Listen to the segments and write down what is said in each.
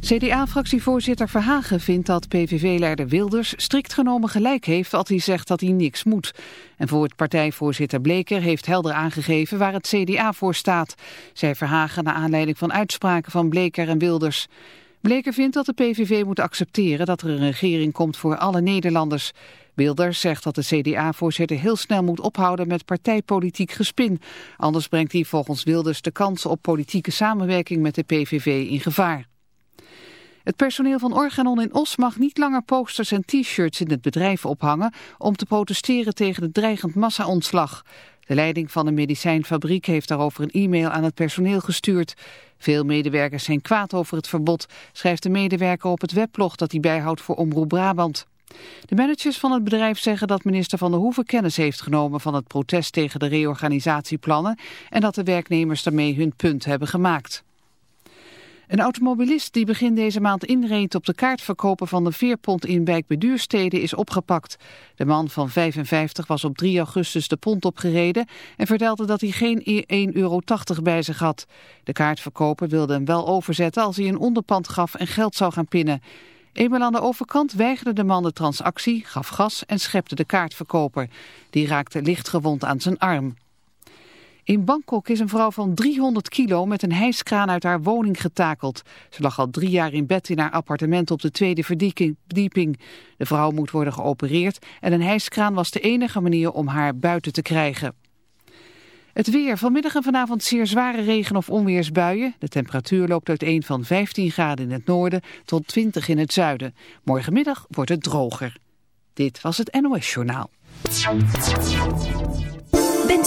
CDA-fractievoorzitter Verhagen vindt dat PVV-leider Wilders strikt genomen gelijk heeft als hij zegt dat hij niks moet. En voor het partijvoorzitter Bleker heeft helder aangegeven waar het CDA voor staat, zei Verhagen naar aanleiding van uitspraken van Bleker en Wilders. Bleker vindt dat de PVV moet accepteren dat er een regering komt voor alle Nederlanders. Wilders zegt dat de CDA-voorzitter heel snel moet ophouden met partijpolitiek gespin. Anders brengt hij volgens Wilders de kans op politieke samenwerking met de PVV in gevaar. Het personeel van Organon in Os mag niet langer posters en t-shirts in het bedrijf ophangen om te protesteren tegen het dreigend massa-ontslag. De leiding van de medicijnfabriek heeft daarover een e-mail aan het personeel gestuurd. Veel medewerkers zijn kwaad over het verbod, schrijft de medewerker op het weblog dat hij bijhoudt voor Omroep Brabant. De managers van het bedrijf zeggen dat minister Van der Hoeven kennis heeft genomen van het protest tegen de reorganisatieplannen en dat de werknemers daarmee hun punt hebben gemaakt. Een automobilist die begin deze maand inreed op de kaartverkopen van de Veerpont in Wijk is opgepakt. De man van 55 was op 3 augustus de pont opgereden en vertelde dat hij geen 1,80 euro bij zich had. De kaartverkoper wilde hem wel overzetten als hij een onderpand gaf en geld zou gaan pinnen. Eenmaal aan de overkant weigerde de man de transactie, gaf gas en schepte de kaartverkoper. Die raakte lichtgewond aan zijn arm. In Bangkok is een vrouw van 300 kilo met een hijskraan uit haar woning getakeld. Ze lag al drie jaar in bed in haar appartement op de tweede verdieping. De vrouw moet worden geopereerd en een hijskraan was de enige manier om haar buiten te krijgen. Het weer. Vanmiddag en vanavond zeer zware regen- of onweersbuien. De temperatuur loopt uiteen van 15 graden in het noorden tot 20 in het zuiden. Morgenmiddag wordt het droger. Dit was het NOS Journaal.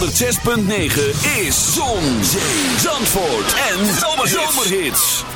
106.9 is Zon, Zee, Zandvoort en Zomerhits. ¡Vámonos!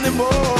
anymore.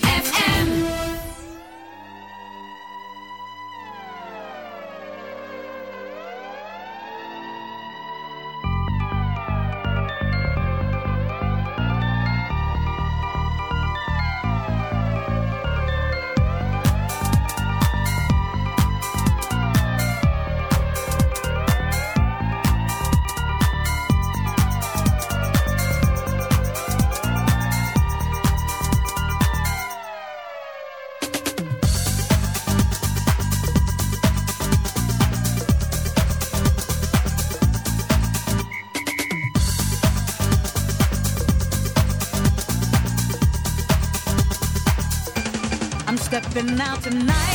out tonight.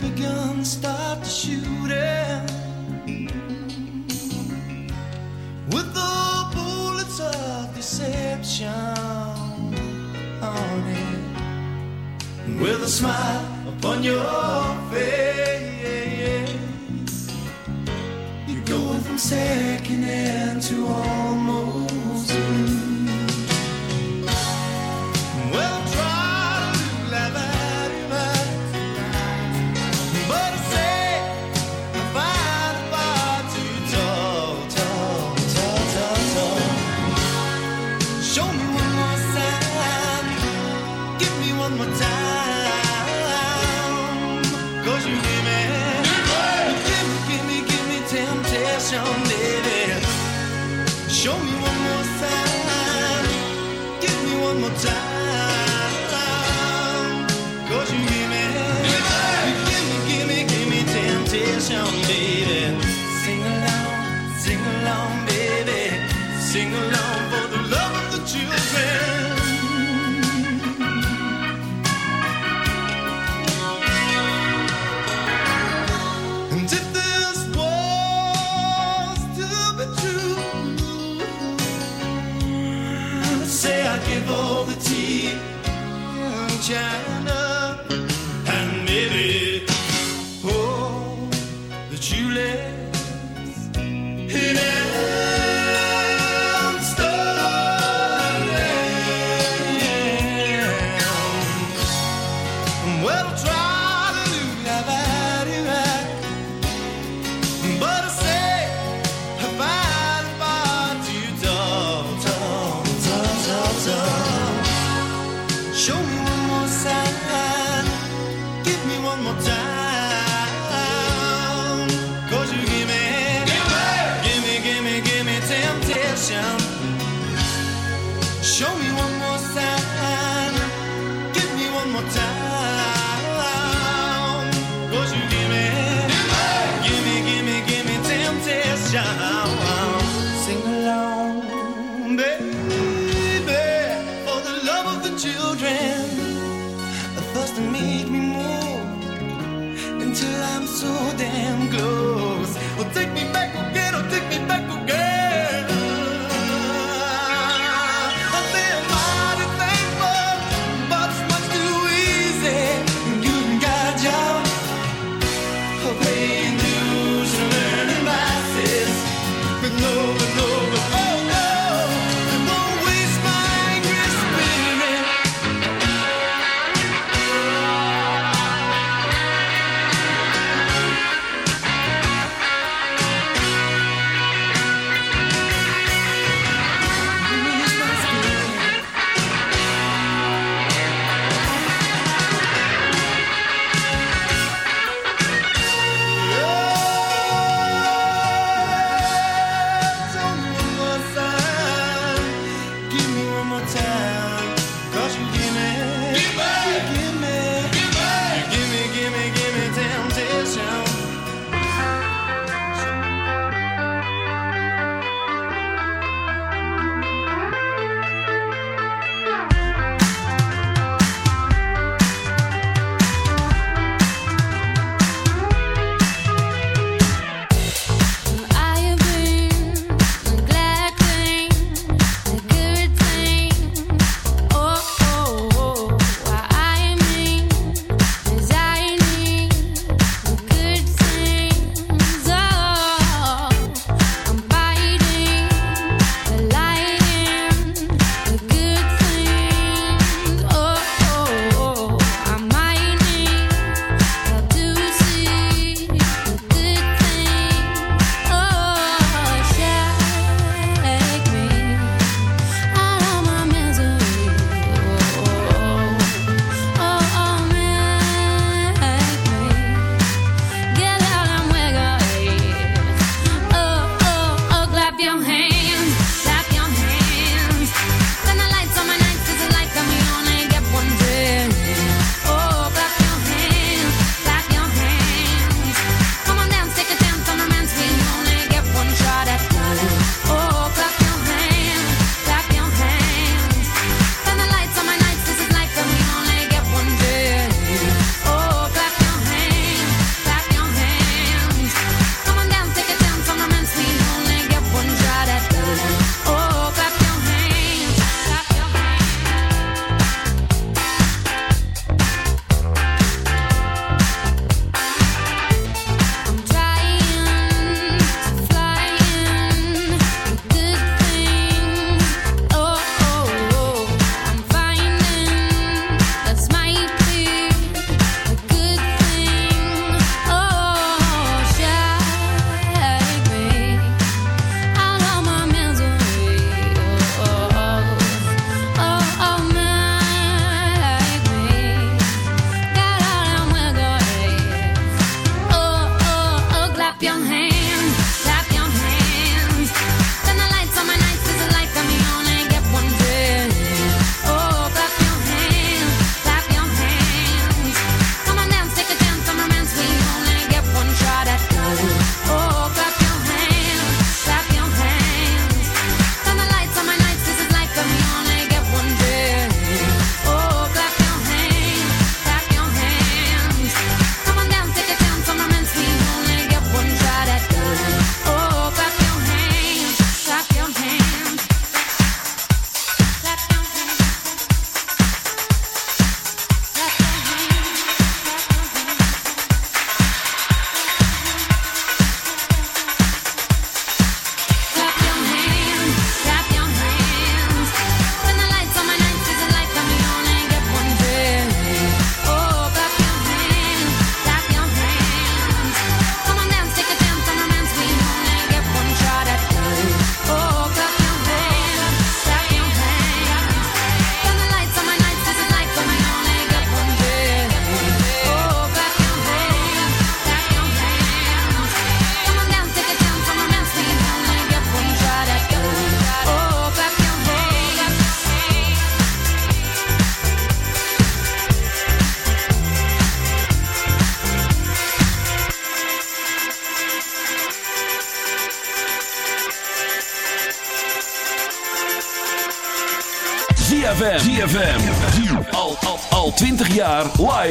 the guns start shooting. With the bullets of deception on it. With a smile upon your face. You're going from second hand to almost.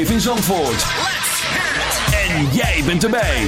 In Zandvoort. En jij bent erbij.